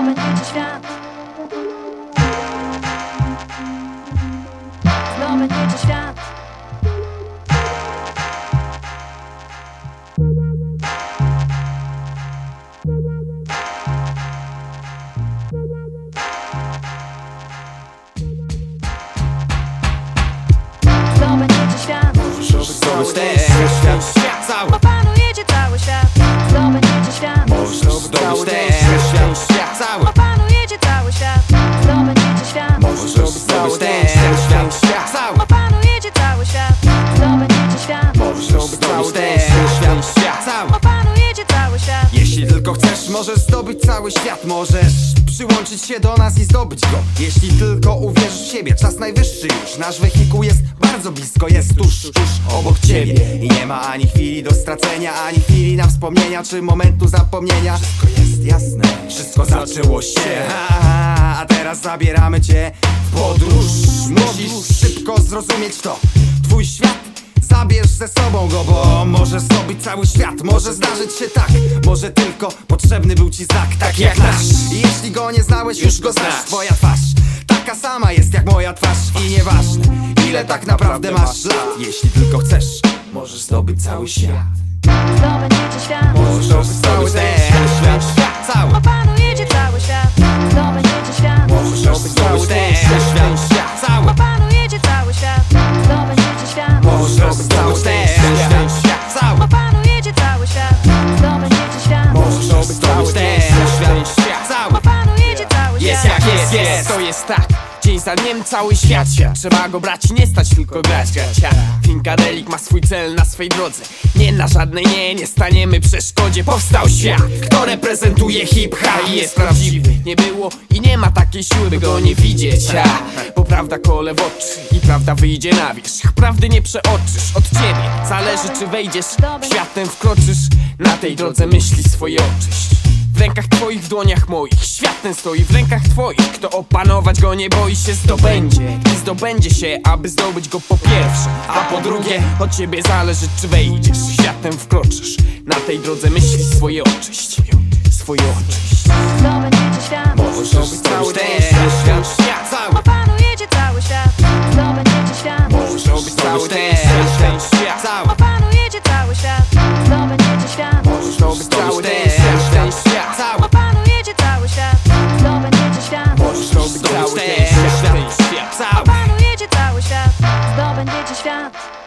Zdobędziecie świat. Zdobędziecie świat. Zdobędziecie świat. Ten świat, świat. Cały Opanujecie cały świat ten świat, cały. Opanujecie cały świat. Jeśli tylko chcesz, możesz zdobyć cały świat. Możesz przyłączyć się do nas i zdobyć go. Jeśli tylko uwierzysz w siebie, czas najwyższy już. Nasz wehikuł jest bardzo blisko, jest tuż, tuż obok ciebie. I nie ma ani chwili do stracenia, ani chwili na wspomnienia Czy momentu zapomnienia. Wszystko jest jasne, wszystko zaczęło się. A teraz zabieramy cię w podróż. Musisz szybko zrozumieć to. Twój świat Zabierz ze sobą go, bo możesz zdobyć cały świat Może zdarzyć się tak, może tylko potrzebny był ci znak Tak jak nasz. I jeśli go nie znałeś, już go znasz. Twoja twarz taka sama jest jak moja twarz. I nieważne, ile tak naprawdę masz lat. Jeśli tylko chcesz, możesz zdobyć cały świat. Zdobędziecie świat. Możesz zdobyć ten świat, świat. Cały. Opanujecie cały świat. Zdobędziecie cały Jest jest, to jest tak. Dzień za dniem cały świat się. Trzeba go brać i nie stać tylko grać gacia Finkadelik ma swój cel na swej drodze. Nie na żadnej nie, nie staniemy przeszkodzie Powstał świat, kto reprezentuje hip-hop. I jest. Prawdziwy. Nie było i nie ma takiej siły, by go nie widzieć. A, Bo prawda kole w oczy i prawda wyjdzie na wierzch. Prawdy nie przeoczysz, od ciebie. Zależy czy wejdziesz. Światem wkroczysz, na tej drodze myśli swoje oczyść rękach twoich, w dłoniach moich. Świat ten stoi w rękach twoich. Kto opanować go nie boi się zdobędzie. I zdobędzie się, aby zdobyć go po pierwsze. A po drugie, od ciebie zależy czy wejdziesz Światem wkroczysz Na tej drodze myśli swoje oczyść. Swoje oczyść. Zdobędziecie świat Zdobędziecie